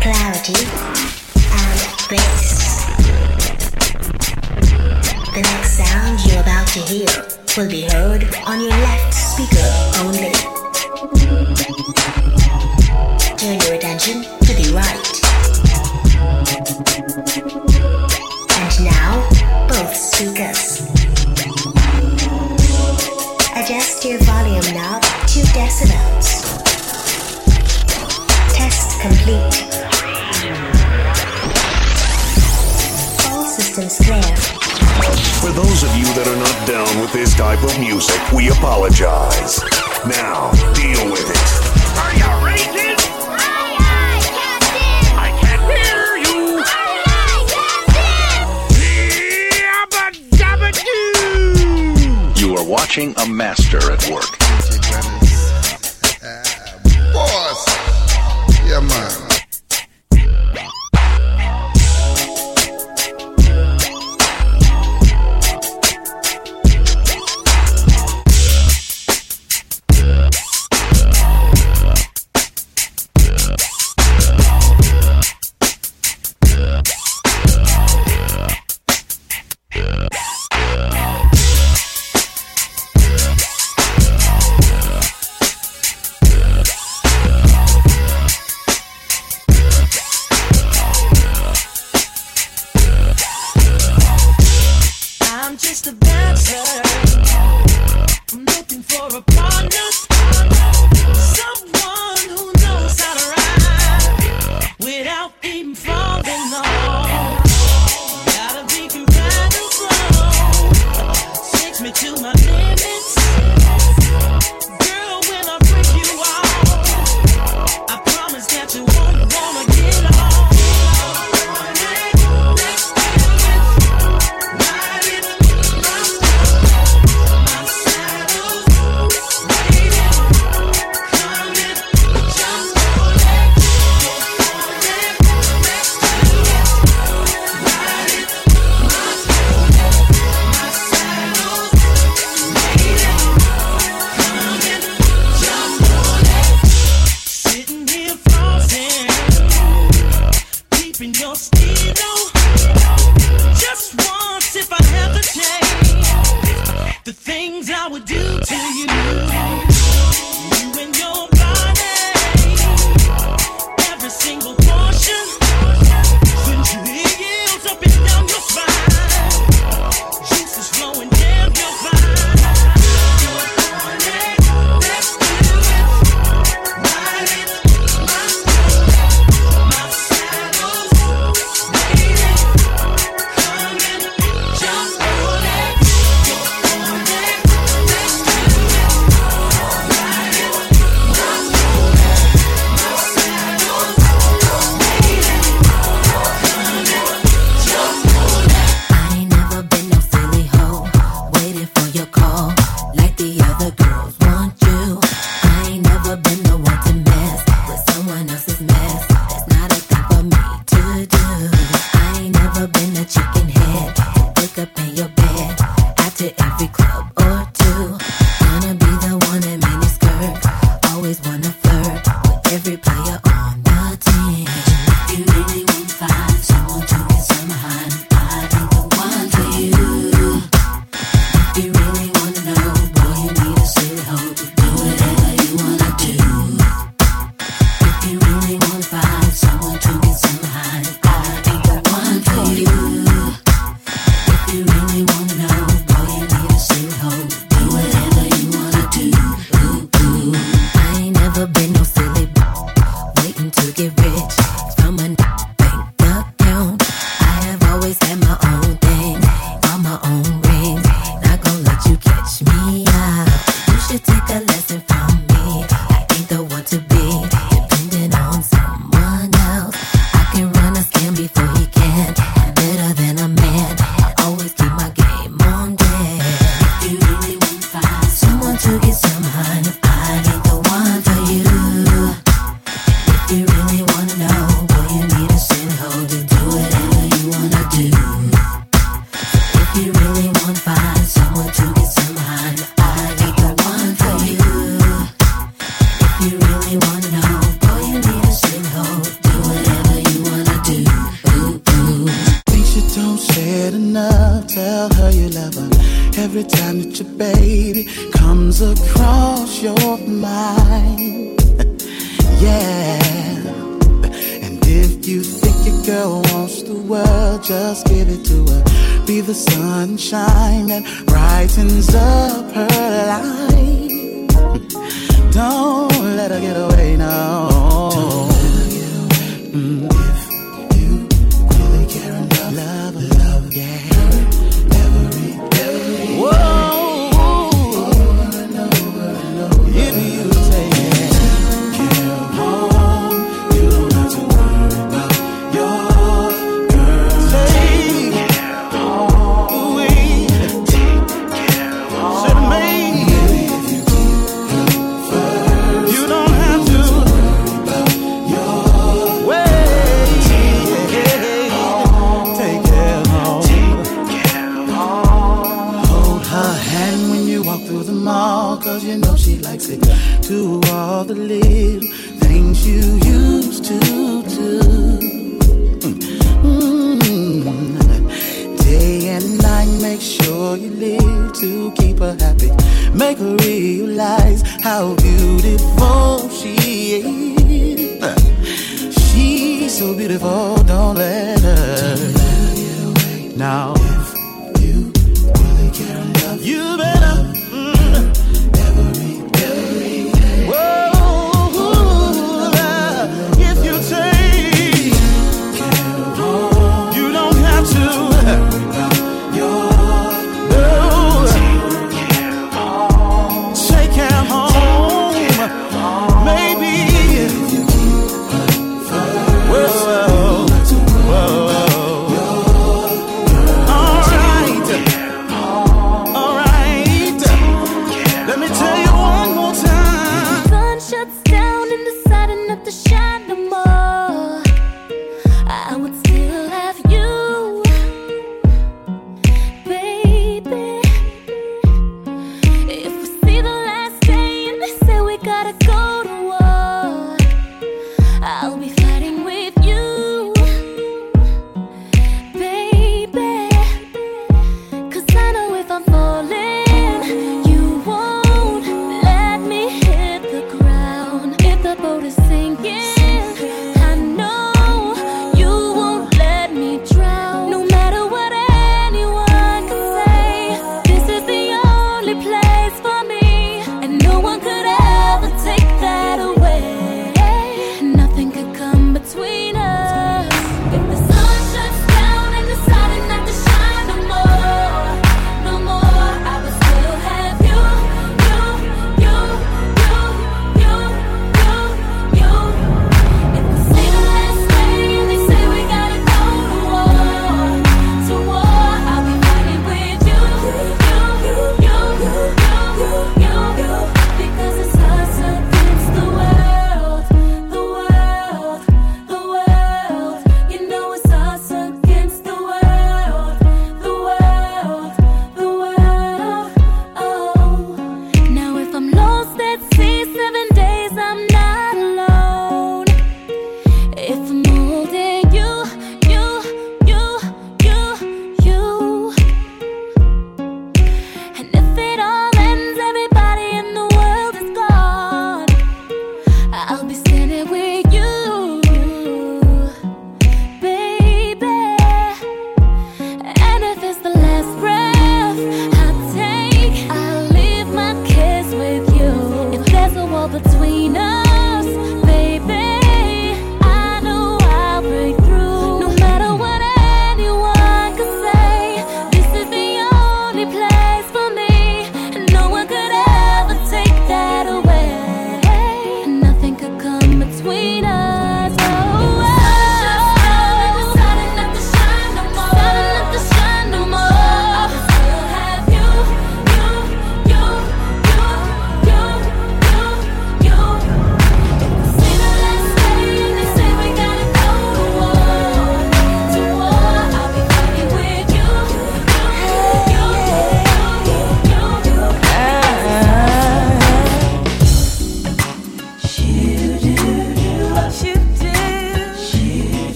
clarity, and. The next sound you're about to hear will be heard on your left speaker. with this type of music, we apologize. Now, deal with it. Are you ready, kids? Aye, aye, Captain! I can't hear you! Aye, aye, Captain! Yabba dabba doo! You are watching a master at work. Boss! Yeah, man.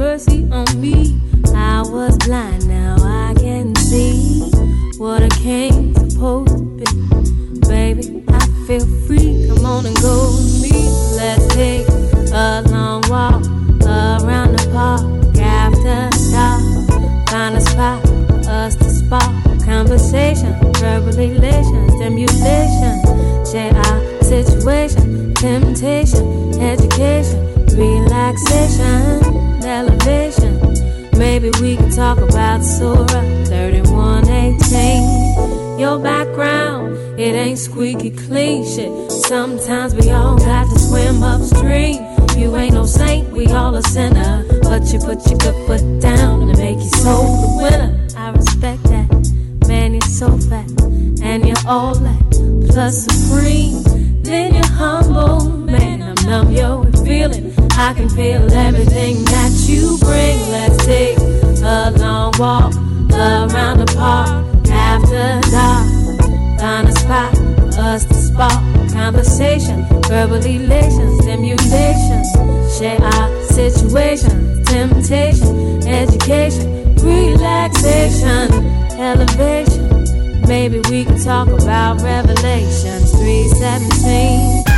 Mercy on me. I was blind, now I can see what I came supposed to be. Baby, I feel free. Come on and go with me. Let's take a long walk around the park after dark. Find a spot for us to spark conversation, verbal elation, stimulation. Share our situation, temptation, education, relaxation. Maybe we can talk about Surah 3118. Your background, it ain't squeaky clean shit. Sometimes we all got to swim upstream. You ain't no saint, we all a sinner. But you put your good foot down and make your soul the winner. I respect that. Man, you're so fat, and you're all that. Plus supreme, then you're humble. Man, I'm numb, yo, with feeling. I can feel everything that you bring. Let's take a long walk around the park after dark. Find a spot us to spark conversation, verbal elation, stimulation. Share our situation, temptation, education, relaxation, elevation. Maybe we can talk about Revelations 317.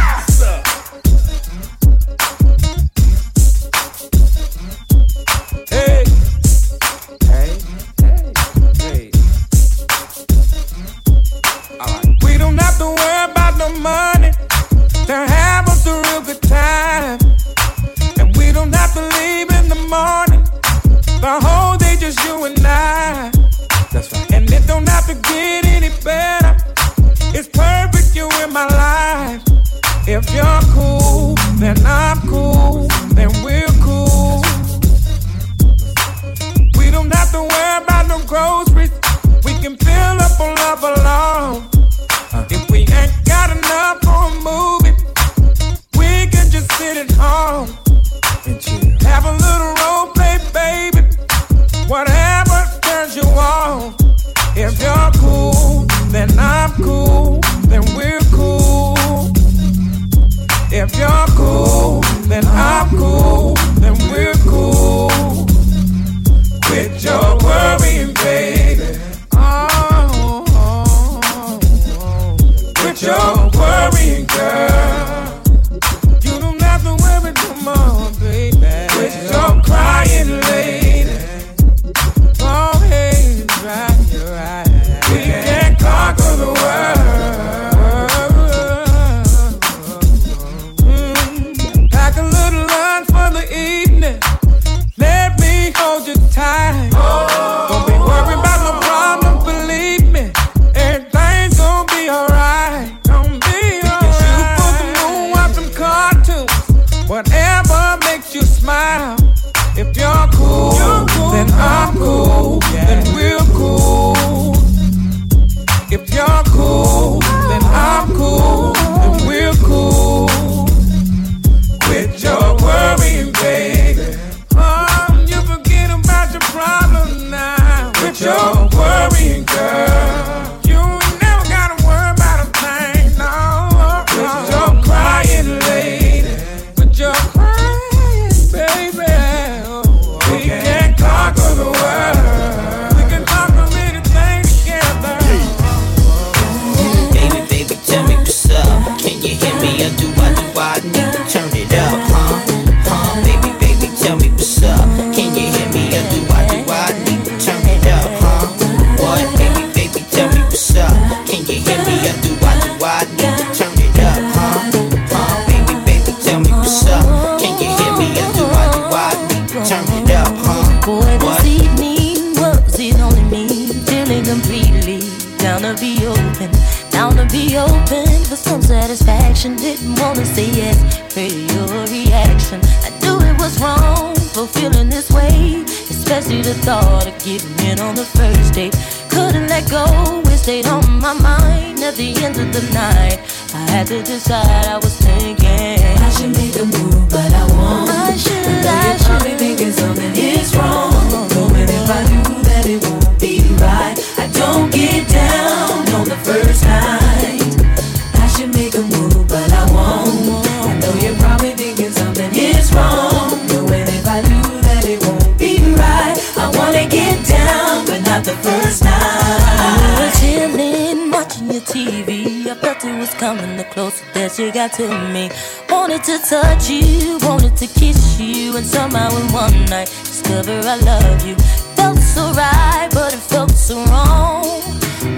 was coming, the closer that you got to me. Wanted to touch you, wanted to kiss you, and somehow in one night discover I love you. Felt so right, but it felt so wrong.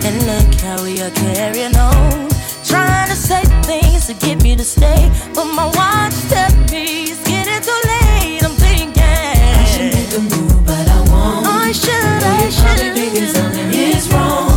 And look how we are carrying on, trying to say things to get me to stay, but my watch tells me. It's getting too late. I'm thinking I should make a move, but I won't. I should. I should. Thinking something is wrong.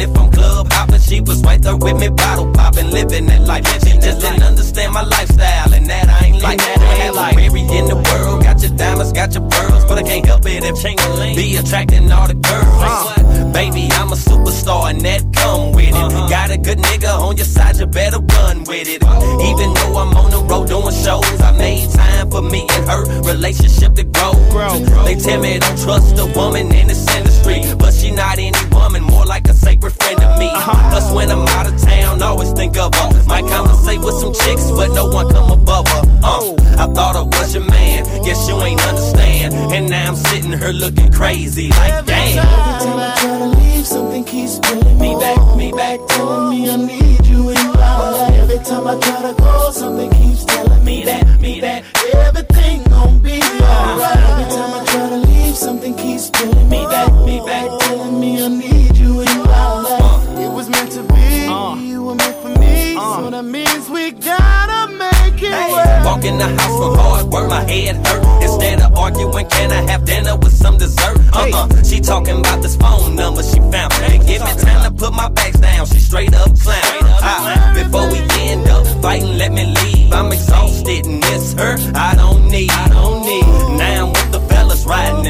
And if I'm club hopping, she was right there with me, bottle popping, living that life. She just didn't understand my lifestyle, and that I ain't like that. I ain't like Mary in the world, got your diamonds, got your pearls, but I can't help it if be attracting all the girls. Uh-huh. Baby, I'm a superstar, and that come with it. Uh-huh. Got a good nigga on your side, you better run with it. Even though I'm on the road doing shows, I made time for me and her relationship to grow. They tell me don't trust a woman in this industry, but she not any to me. When I'm out of town, always think of her. Might conversate with some chicks, but no one come above her. Uh, I thought I was your man, guess you ain't understand. And now I'm sitting here looking crazy, like damn. Every time I try to leave, something keeps pulling me back, me back, telling me I need you in my life. Every time I try to go, something keeps telling me that, me that, everything gon' be alright. Every time I try to leave, something keeps pulling me back, me back, Walk in the house from hard work, my head hurt. Instead of arguing, can I have dinner with some dessert? Uh uh She talking about this phone number she found. Hey, give me time to put my bags down. She straight up clown. Ah, before we end up fighting, let me leave. I'm exhausted and miss her. I I don't need.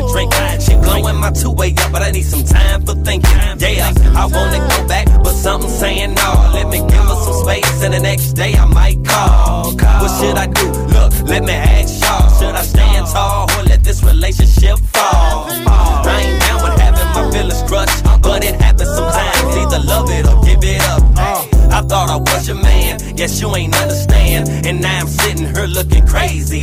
And drinking. She blowing my two way up, but I need some time for thinking. Yeah, I wanna go back, but something saying no. Let me give her some space, and the next day I might call. What should I do? Look, let me ask y'all. Should I stand tall or let this relationship fall? I ain't down with having my feelings crushed, but it happens sometimes. Either love it or give it up. I thought I was your man, guess you ain't understand. And now I'm sitting here looking crazy,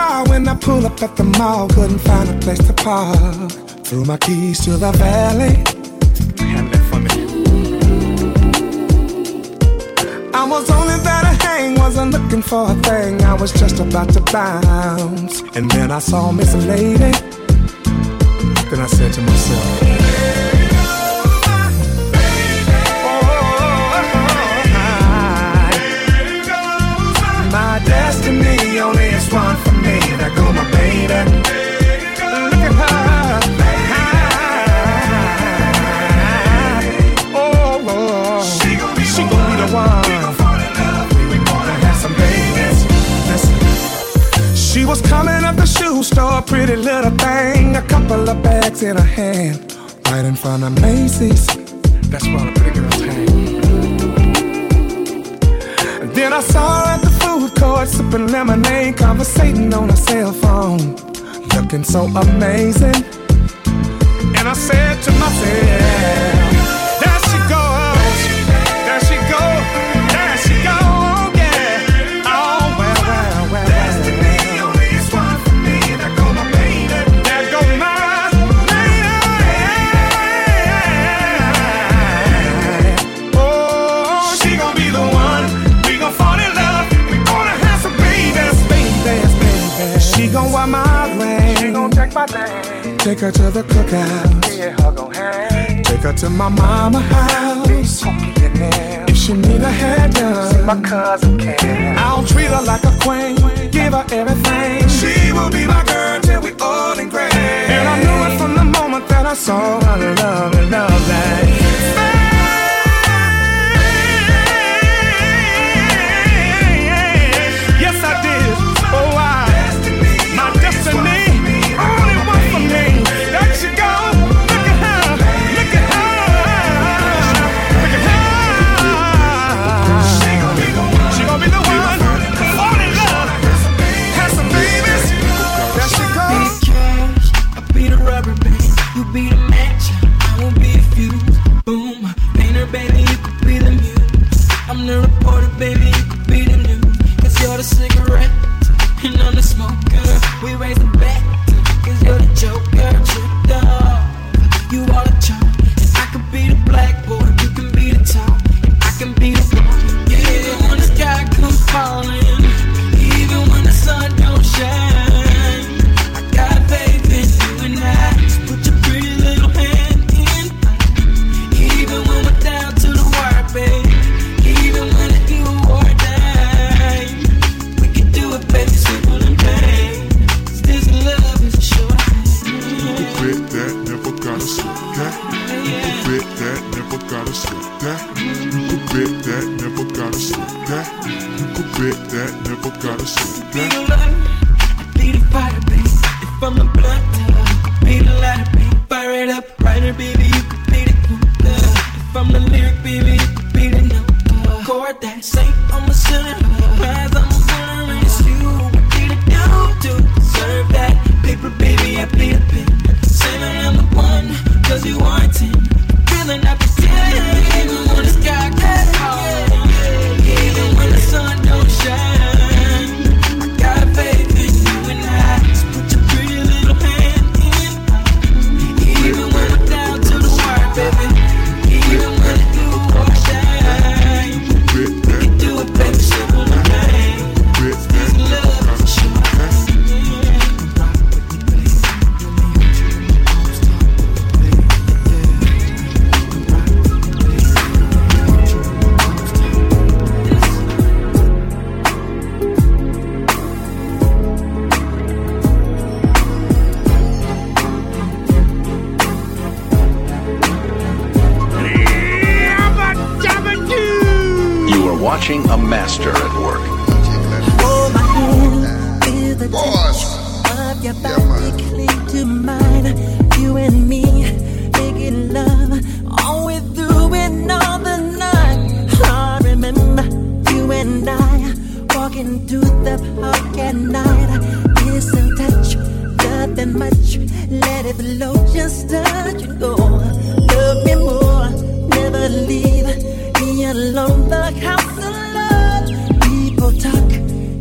car when I pull up at the mall. Couldn't find a place to park. Threw my keys to the valet. Hand it for me. I was only there to hang, wasn't looking for a thing. I was just about to bounce, and then I saw Miss Lady. Then I said to myself. My destiny only is one pretty little thing, a couple of bags in her hand, right in front of Macy's. That's where the pretty girls hang. Then I saw her at the food court, sipping lemonade, conversating on her cell phone, looking so amazing. And I said to myself. my name. Take her to the cookout. Me and her gon' Take her to my mama house. If she need a haircut, see my cousin Ken. I'll treat her like a queen. Give her everything. She will be my girl till we all in grave. And I knew it from the moment that I saw her love and love that. you go. Love me more, never leave alone. The house of love. People talk,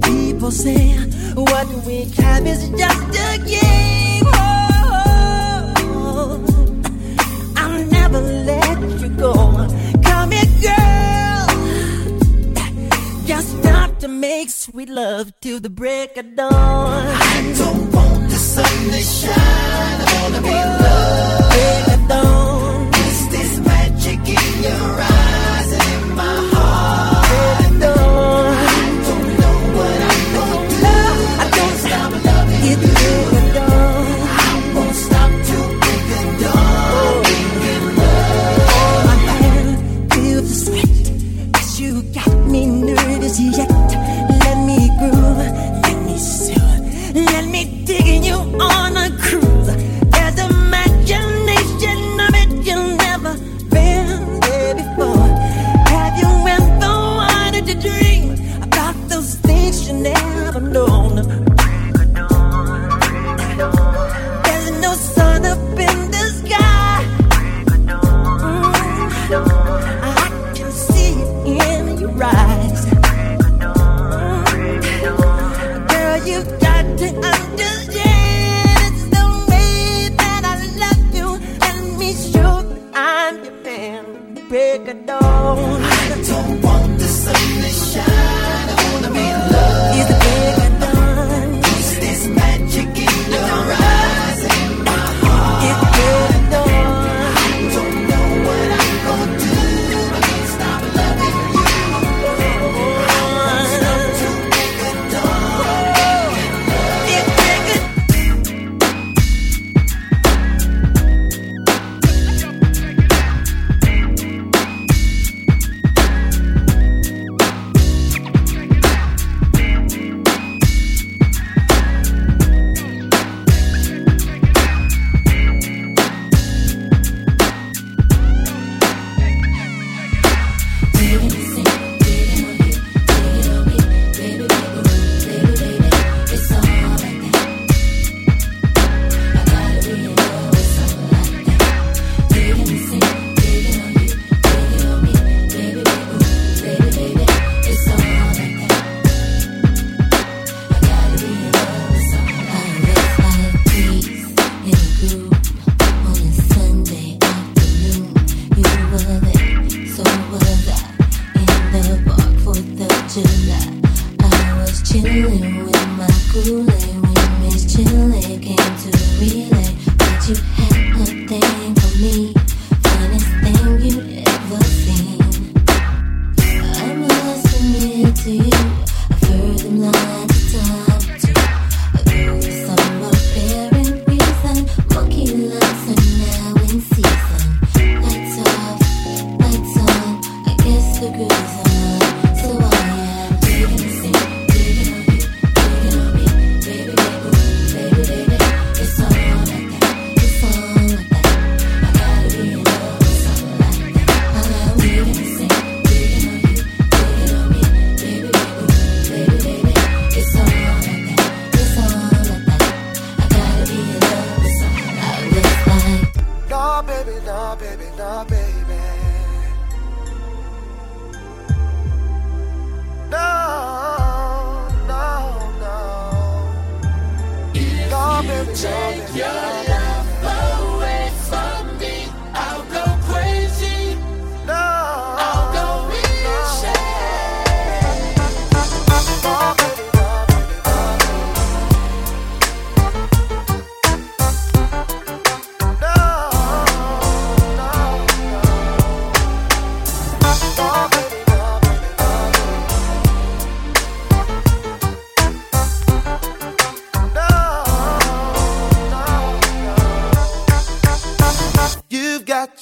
people say, what we have is just a game. Oh, I'll never let you go. Come here, girl. Just to make sweet love till the break of dawn. I don't want the sun to shine on me.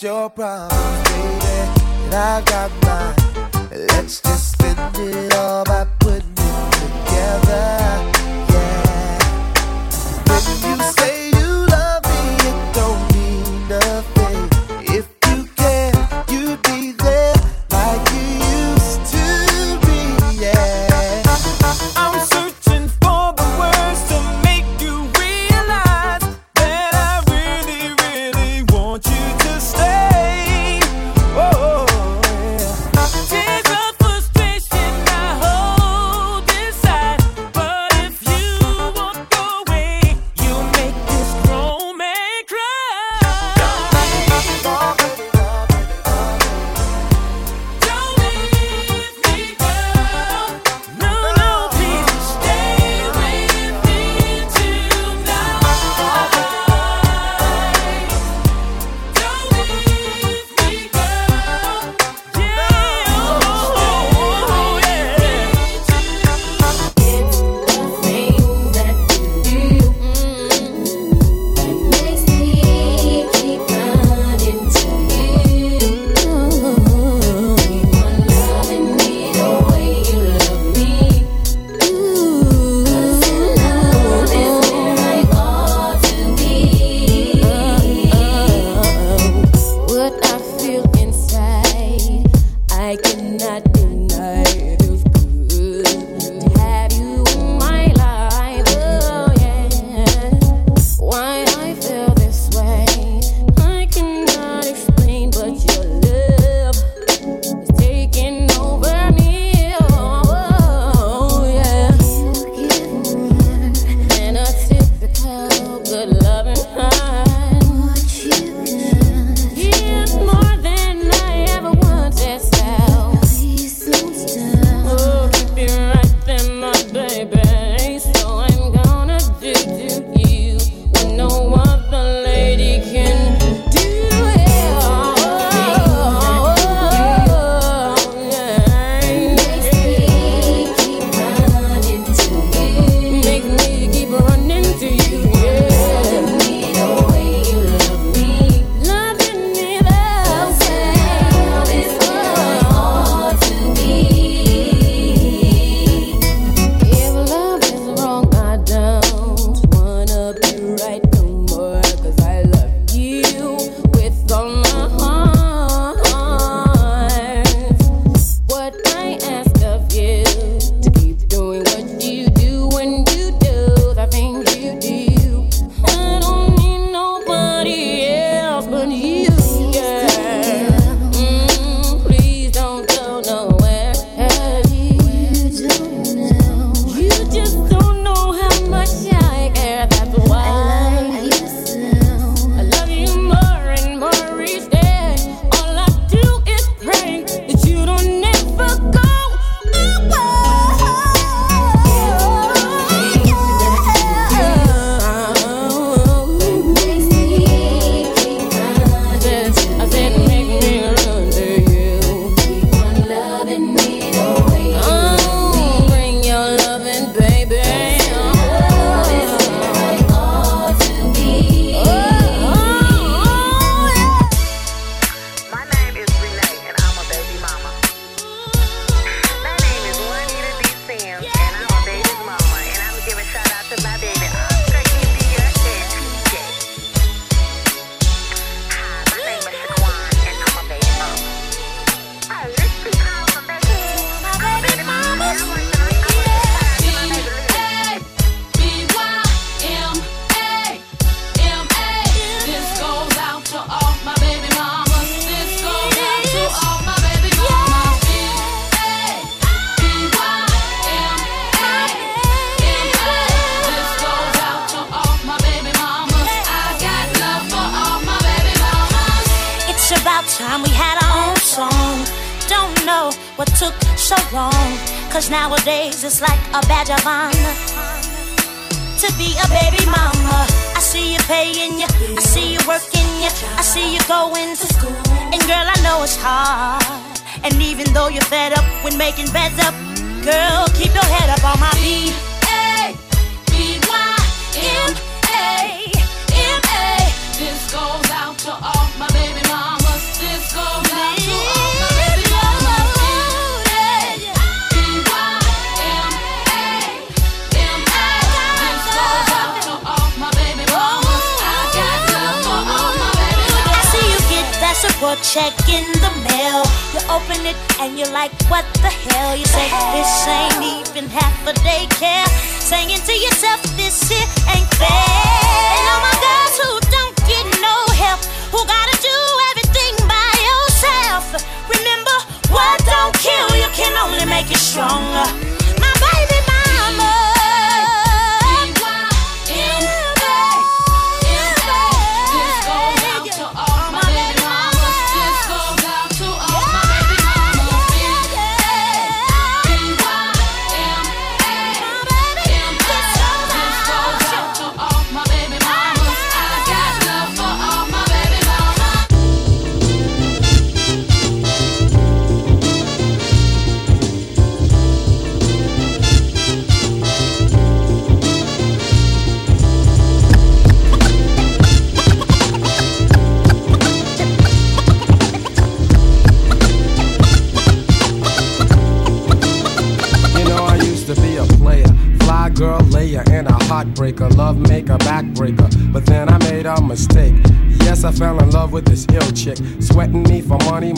Your problems,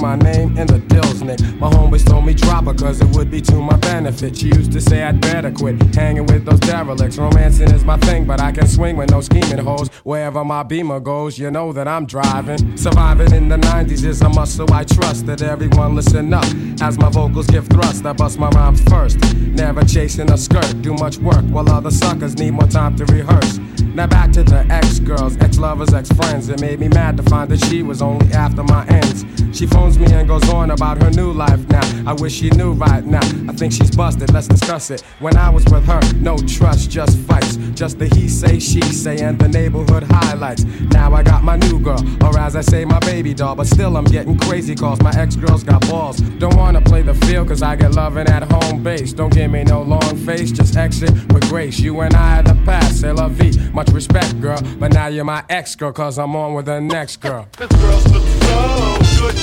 my name in the dills, Nick. My homies told me drop her cause it would be to my benefit. She used to say I'd better quit hanging with those derelicts. Romancing is my thing, but I can swing with no scheming hoes. Wherever my beamer goes, you know that I'm driving. Surviving in the 90s is a must, so I trust that everyone listen up. As my vocals give thrust, I bust my rhymes first. Never chasing a skirt, do much work while other suckers need more time to rehearse. Now back to the ex girls, ex lovers, ex friends. It made me mad to find that she was only after my ends. She phones me and goes on about her new life now. I wish she knew right now. I think she's busted, let's discuss it. When I was with her, no trust, just fights. Just the he say, she say, and the neighborhood highlights. Now I got my new girl, or as I say, my baby doll. But still, I'm getting crazy calls. My ex girls got balls. Don't wanna play the field, cause I get loving at home base. Don't give me no long face, just exit with grace. You and I are the past, c'est la vie. Much respect, girl. But now you're my ex girl, cause I'm on with the next girl. This girl's look so good.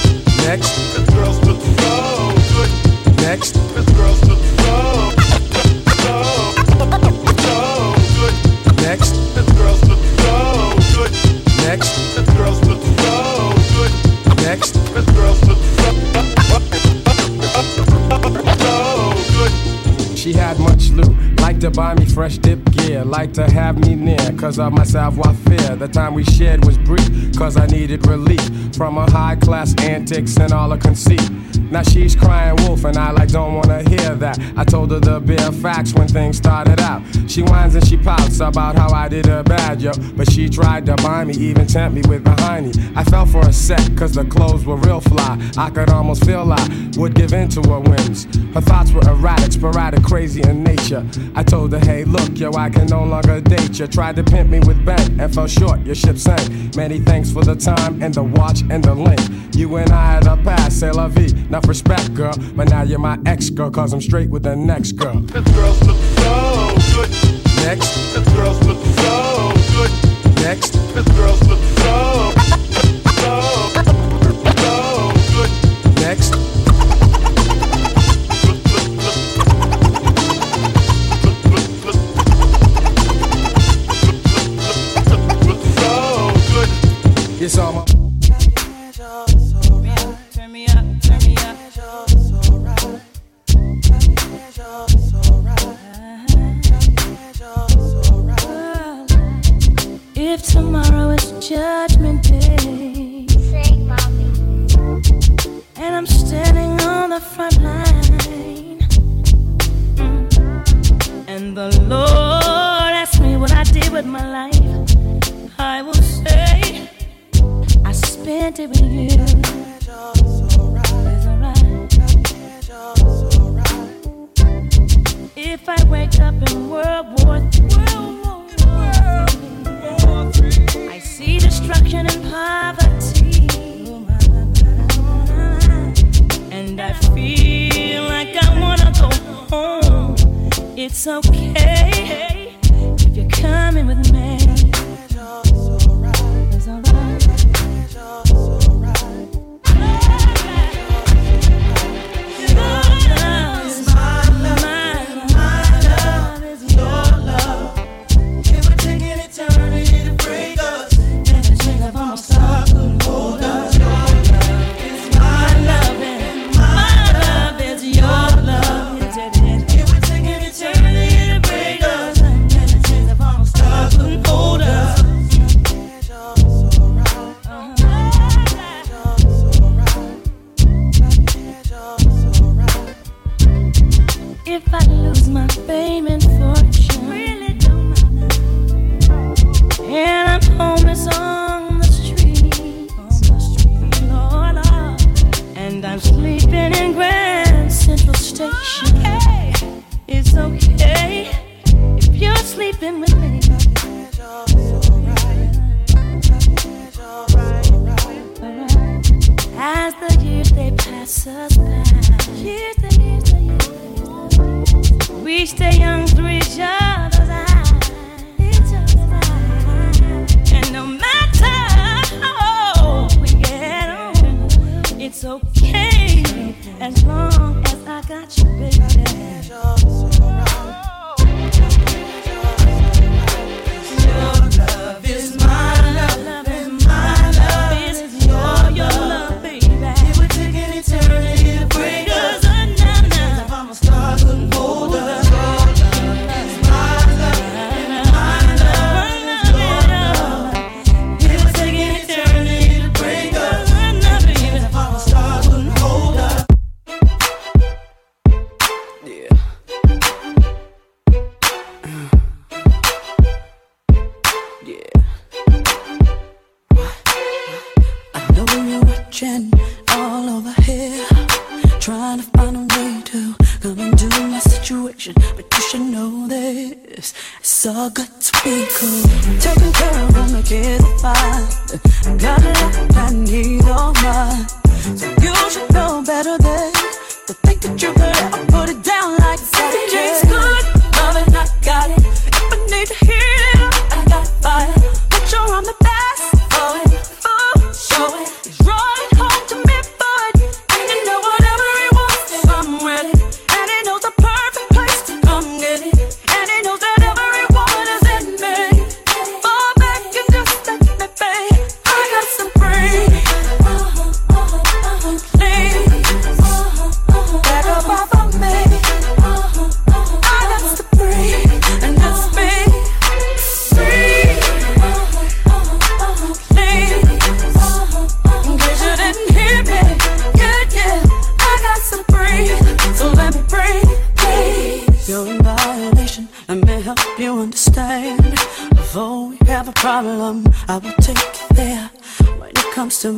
Next. This girl's look so good. Next. This girl's so, so, so good. Next. This girl's so good. Next. This girl's so good. Next. This girl's so, so good. She had much loot, like to buy me fresh dip gear, like to have me near, cause of my savoir faire. The time we shared was brief, cause I needed relief from her high class antics and all her conceit. Now she's crying wolf, and I like don't wanna hear that. I told her the bare facts when things started out. She whines and she pouts about how I did her bad, yo. But she tried to buy me, even tempt me with behind me. I fell for a sec, cause the clothes were real fly. I could almost feel I would give in to her whims. Her thoughts were erratic, sporadic, crazy in nature. I told her, hey, look, yo, I can no longer date you. Tried to pimp me with bank and fell short, your ship sank. Many thanks for the time and the watch and the link. You and I are the past, c'est la vie. Enough respect, girl. But now you're my ex girl, cause I'm straight with the next girl. This girl's look so good. Next. This girl's look so good. Next. This girl's look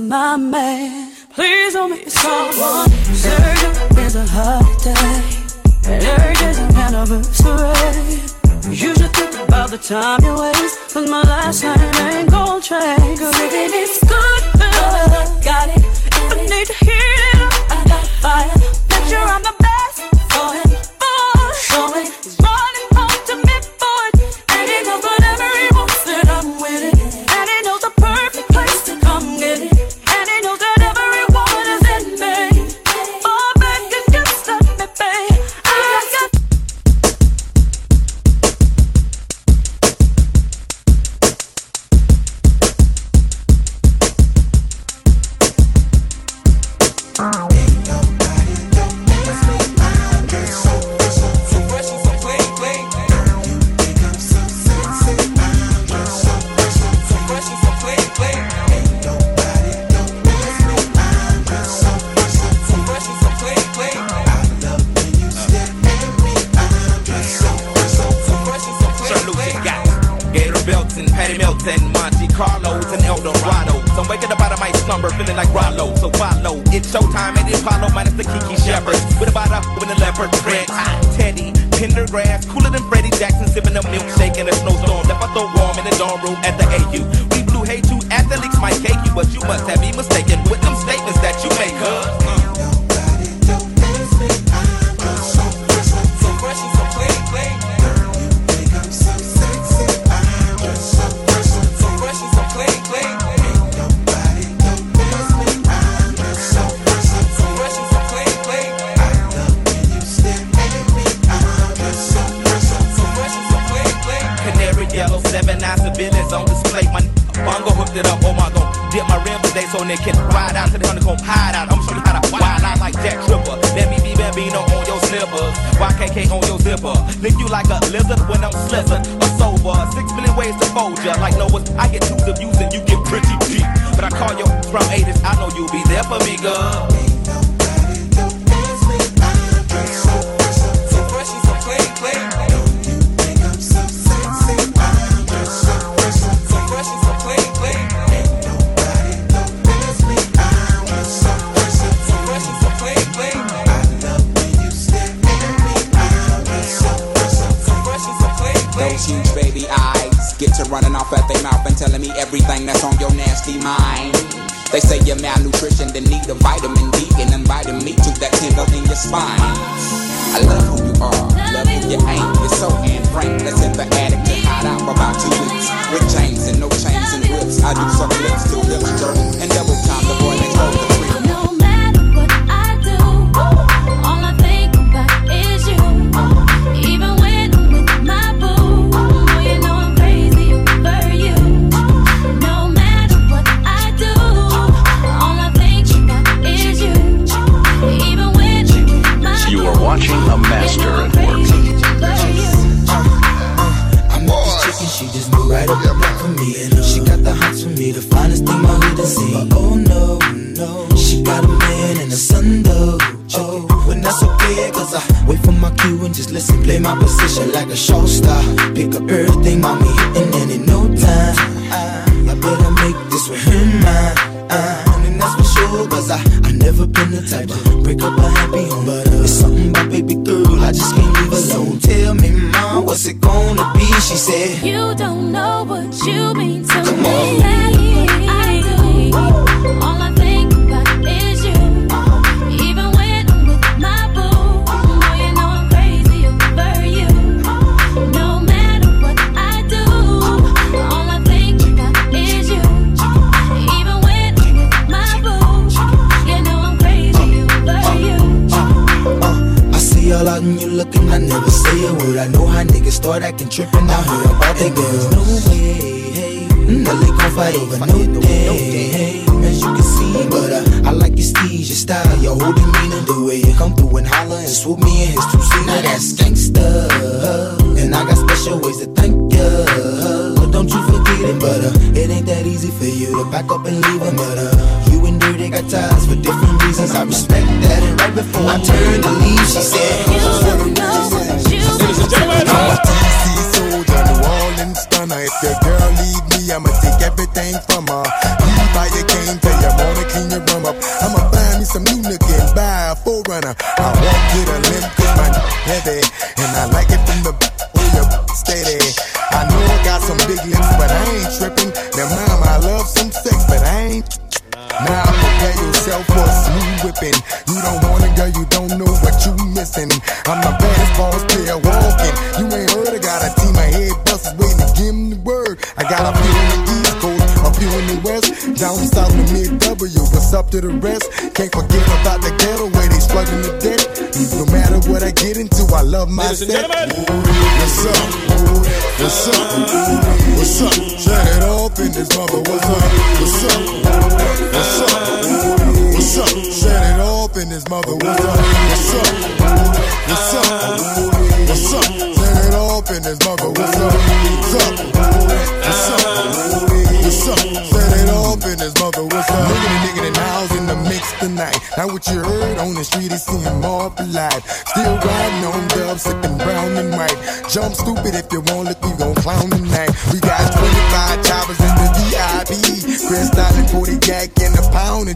my man. Please don't be someone. Surgeon is a holiday. Marriage is an anniversary. You should think about the time you waste. Cause my last name ain't gold chain. Cause it is from 80s, I know you'll be there for me, girl. your malnutrition for different reasons. I respect that. And right before I turned to leave, she said. ladies and gentlemen. What's up? What's up? What's up? Shut it off in this mother. What's up? What's up? What's up? What's up? Shut it off in this mother. What's up? What's up? What's up? What's up? Shut it off in this mother. What's up? What's up? What's up? What's up? Shut it off in this mother. What's up? Look at the nigga that house in the mix tonight. Now what you heard on the street is seeing more for. Still riding on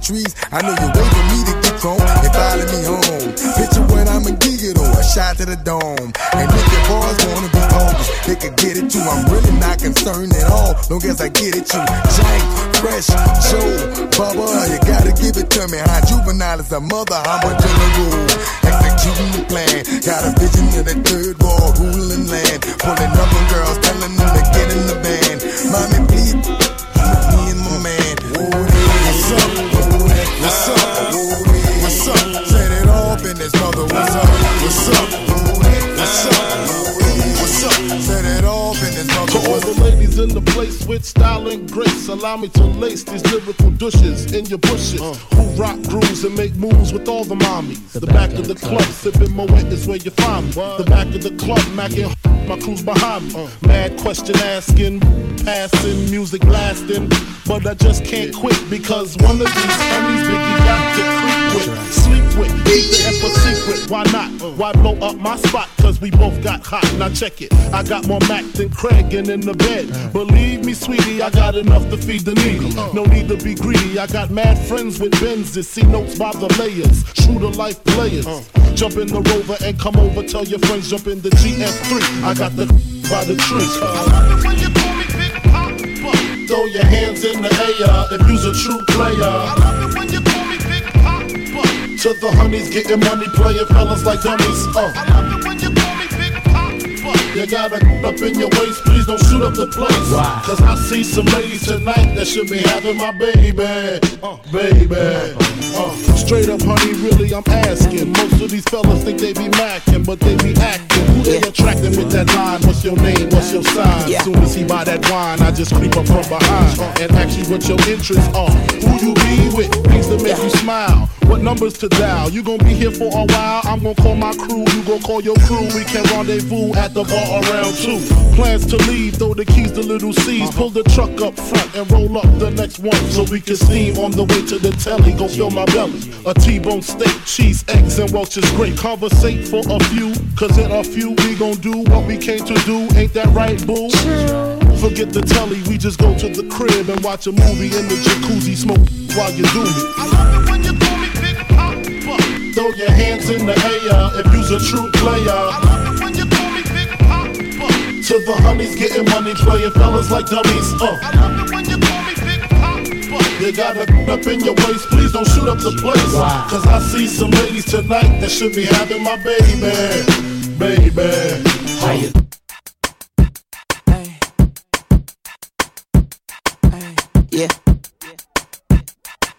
trees. I know you're waiting for me to get drunk and follow me home. Picture what I'ma though, a shot to the dome. And if your boys wanna be bogus, they could get it too. I'm really not concerned at all, long as I get it you. Jank, fresh, Joe, Bubba, you gotta give it to me. High juvenile is a mother, I'm a rule? Executing the plan, got a vision of the third world ruling land. Pulling up on girls, telling them to get in the band. Mommy, please, and grace, allow me to lace these lyrical douches in your bushes. Uh. Who rock grooves and make moves with all the mommies. The, back, of the club, sipping Moet is where you find me. The back of the club, macking my crew's behind me. Uh. Mad question asking, passing, music blasting. But I just can't quit because one of these homies Biggie got to creep with, sleep with, keep the F a secret. Why not? Why blow up my spot? Cause we both got hot. Now check it. I got more Mac than Craig and in the bed. Believe me, sweetie, I got enough to feed the needy. No need to be greedy. I got mad friends with Benzes. See notes by the layers. True to life players. Jump in the rover and come over. Tell your friends jump in the GS3. I got the by the tree. Throw your hands in the air if you's a true player. To the honeys getting money, playing fellas like dummies. Uh. You got to up in your waist, please don't shoot up the place. Cause I see some ladies tonight that should be having my baby. Uh, baby. Uh, straight up, honey, really, I'm asking. Most of these fellas think they be macking, but they be acting. Who they attracting with that line? What's your name? What's your sign? Soon as he buy that wine, I just creep up from behind and ask you what your interests are. Who you be with? Things that make you smile. What numbers to dial? You gon' be here for a while. I'm gon' call my crew. You gon' call your crew. We can rendezvous at the bar around two. Plans to leave. Throw the keys to little Cease. Pull the truck up front and roll up the next one so we can steam on the way to the telly. Go fill my belly. A T-bone steak, cheese, eggs, and Welch's grape. Conversate for a few, cause in a few we gon' do what we came to do. Ain't that right, boo? Forget the telly, we just go to the crib and watch a movie in the jacuzzi, smoke while you do me. Throw your hands in the air if you's a true player. To the honeys getting money, playing fellas like dummies. Uh. I love it when You call me Big Pop. You got to up in your waist, please don't shoot up the place. Cause I see some ladies tonight that should be having my baby. Baby. How you Yeah. Hey, yeah.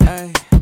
Yeah,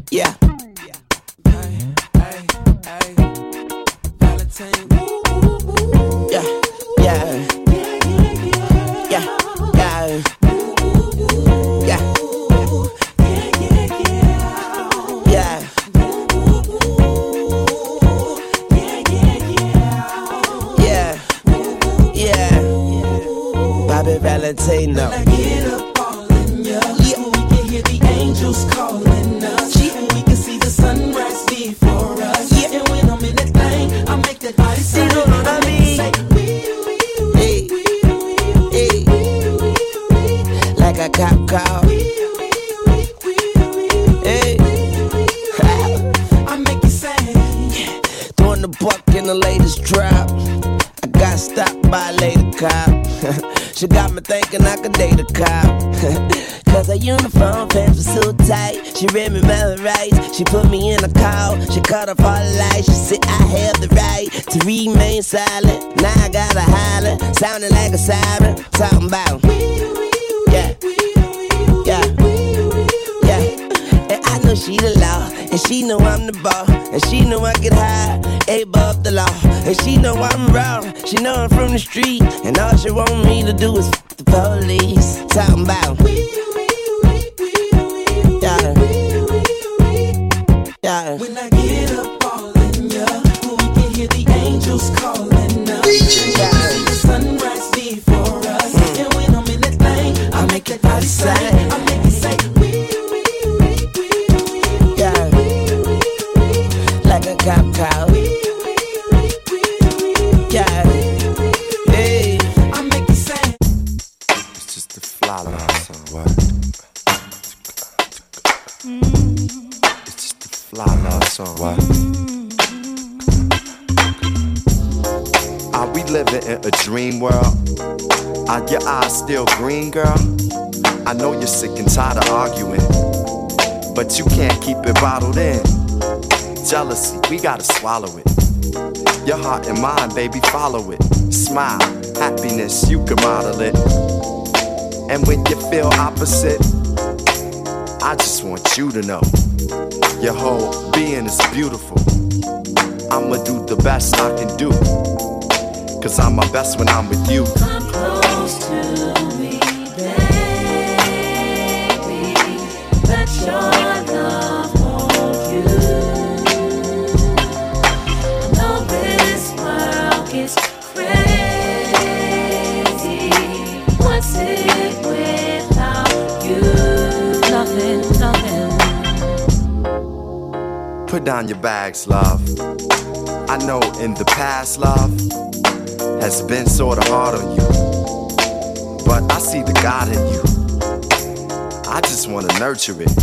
She put me in a call. She cut off all the lights. She said I have the right to remain silent. Now I gotta holler, sounding like a siren. Talking about. Yeah. Yeah. Yeah. And I know she the law, and she know I'm the ball, and she know I get high, above the law, and she know I'm raw. She know I'm from the street, and all she want me to do is the police. Talking about. When I get up all in ya, we can hear the angels calling green, girl? I know you're sick and tired of arguing, but you can't keep it bottled in. Jealousy, we gotta swallow it. Your heart and mind, baby, follow it. Smile, happiness, you can model it. And when you feel opposite, I just want you to know your whole being is beautiful. I'ma do the best I can do. Cause I'm my best when I'm with you. Come close to Put down your bags, love. I know in the past, love has been sorta hard on you. But I see the God in you. I just wanna nurture it.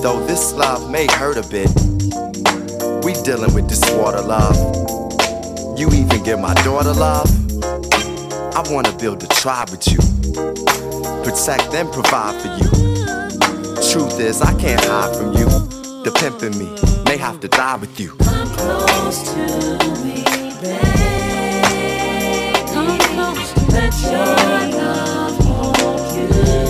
Though this love may hurt a bit, we dealing with this water love. You even give my daughter love. I wanna build a tribe with you. Protect and provide for you. Truth is, I can't hide from you. The pimp in me may have to die with you. Come close to me, babe. Come close. Let your love hold you.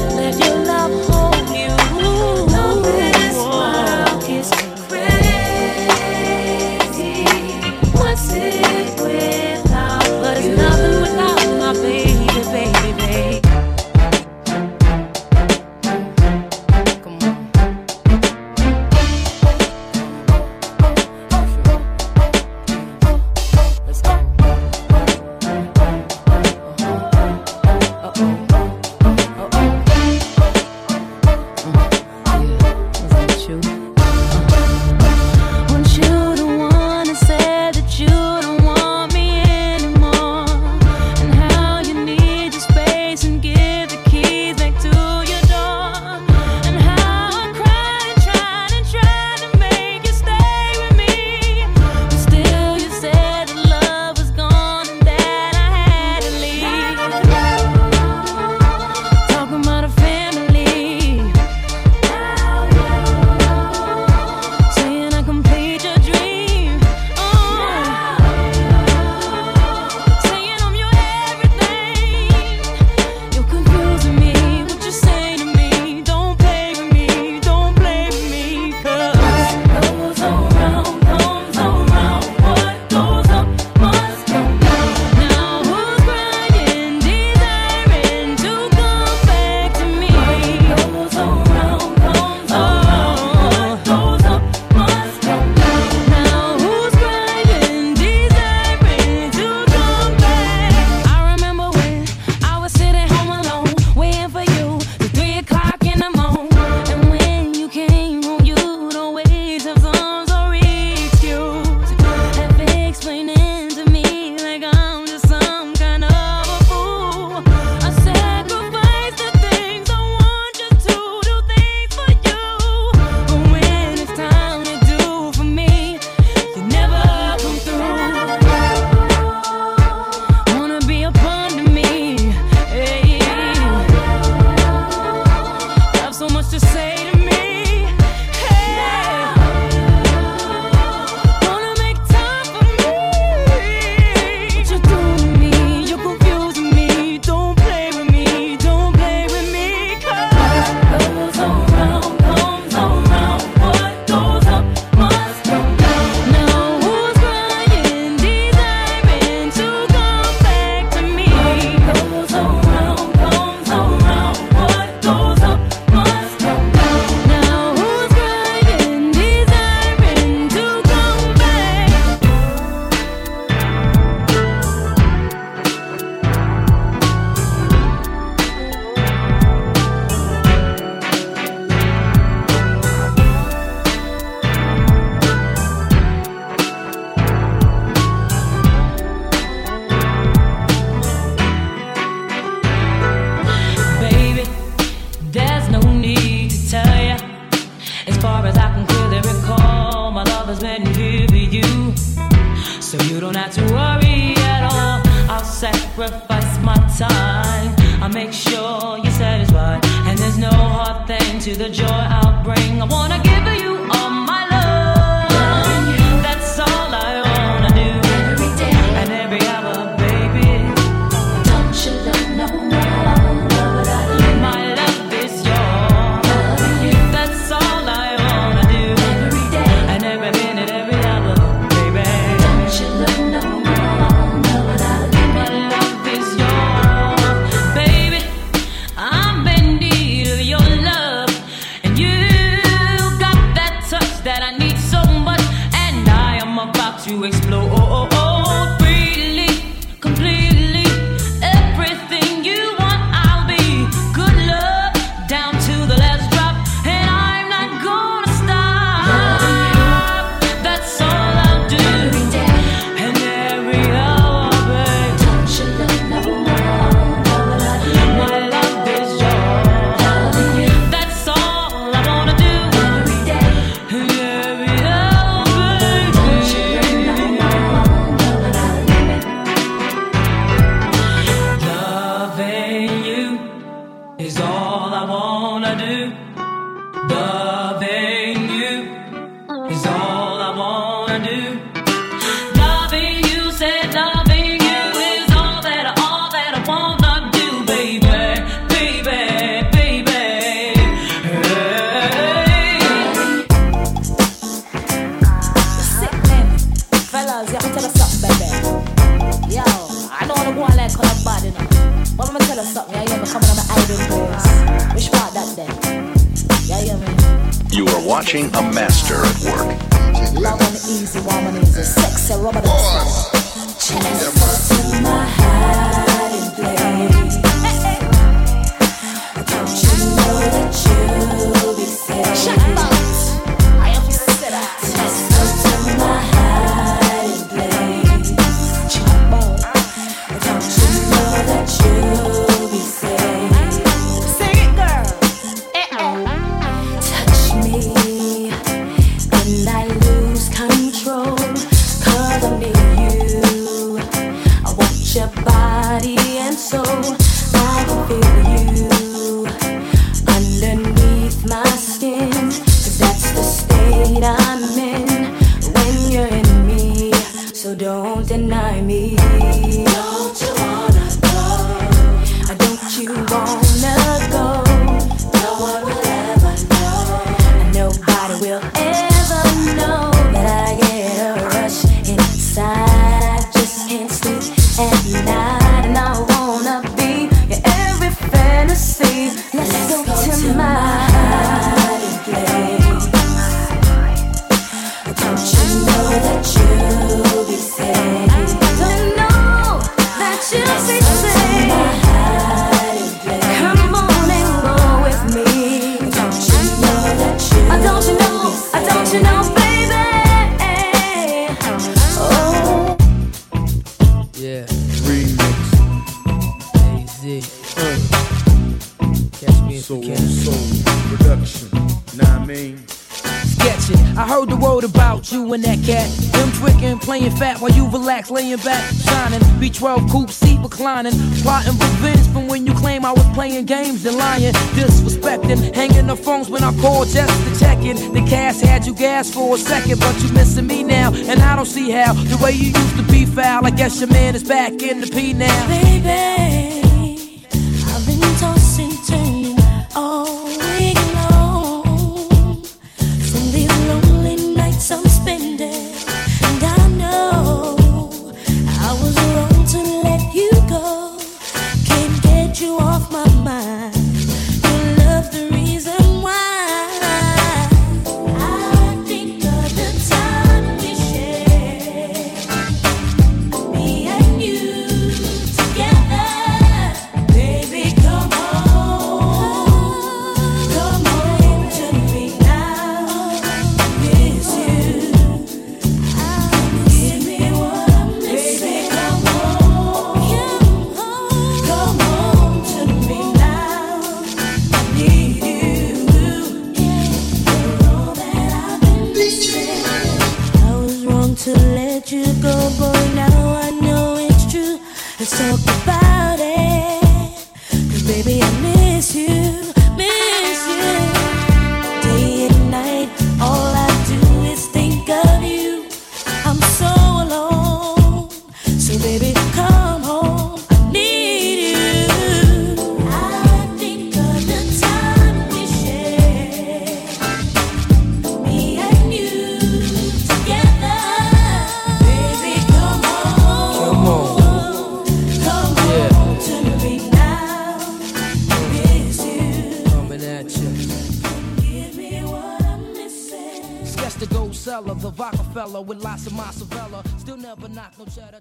fat while you relax, laying back, shining. B12 coupe seat reclining, plotting revenge from when you claim I was playing games and lying, disrespecting, hanging the phones when I called just to check in. The cast had you gas for a second, but you missing me now, and I don't see how. The way you used to be foul, I guess your man is back in the P now, baby.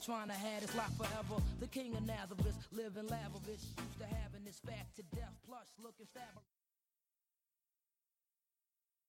trying to have this life forever. The king of Nazareth, living lavish.